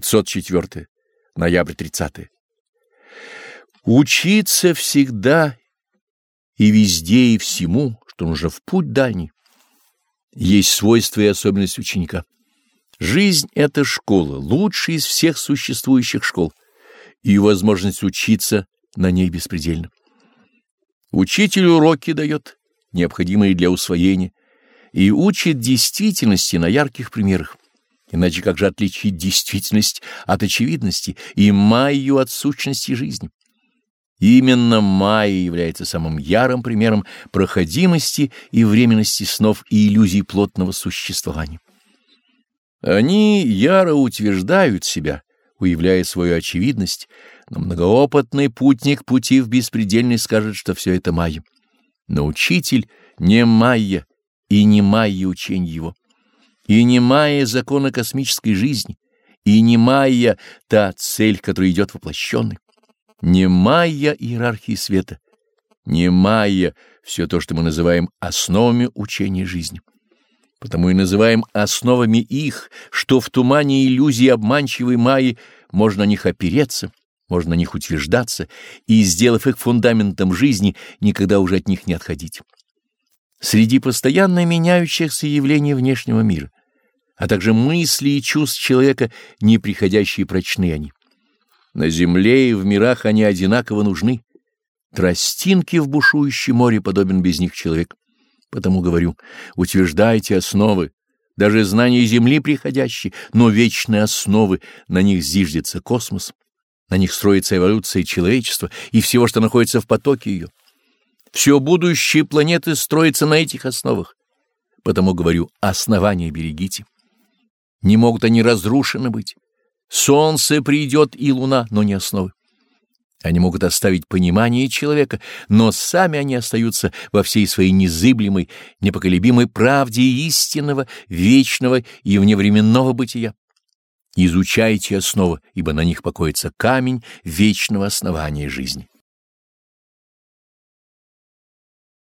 504. Ноябрь 30. Учиться всегда и везде и всему, что нужно в путь дальний, есть свойства и особенность ученика. Жизнь — это школа, лучшая из всех существующих школ, и возможность учиться на ней беспредельна. Учитель уроки дает, необходимые для усвоения, и учит действительности на ярких примерах. Иначе как же отличить действительность от очевидности и майю от сущности жизни? Именно майя является самым ярым примером проходимости и временности снов и иллюзий плотного существования. Они яро утверждают себя, уявляя свою очевидность, но многоопытный путник пути в беспредельный скажет, что все это майя. Но учитель не майя и не майя учение его и не майя закона космической жизни, и не майя та цель, которая идет воплощенной, не майя иерархии света, не майя все то, что мы называем основами учения жизни. Потому и называем основами их, что в тумане иллюзии обманчивой майи можно на них опереться, можно на них утверждаться, и, сделав их фундаментом жизни, никогда уже от них не отходить. Среди постоянно меняющихся явлений внешнего мира а также мысли и чувств человека, не приходящие прочны они. На земле и в мирах они одинаково нужны. Тростинки в бушующем море подобен без них человек. Потому говорю, утверждайте основы, даже знания Земли приходящие, но вечные основы, на них зиждется космос, на них строится эволюция человечества и всего, что находится в потоке ее. Все будущее планеты строится на этих основах. Потому говорю, основания берегите. Не могут они разрушены быть. Солнце придет и луна, но не основы. Они могут оставить понимание человека, но сами они остаются во всей своей незыблемой, непоколебимой правде истинного, вечного и вневременного бытия. Изучайте основы, ибо на них покоится камень вечного основания жизни.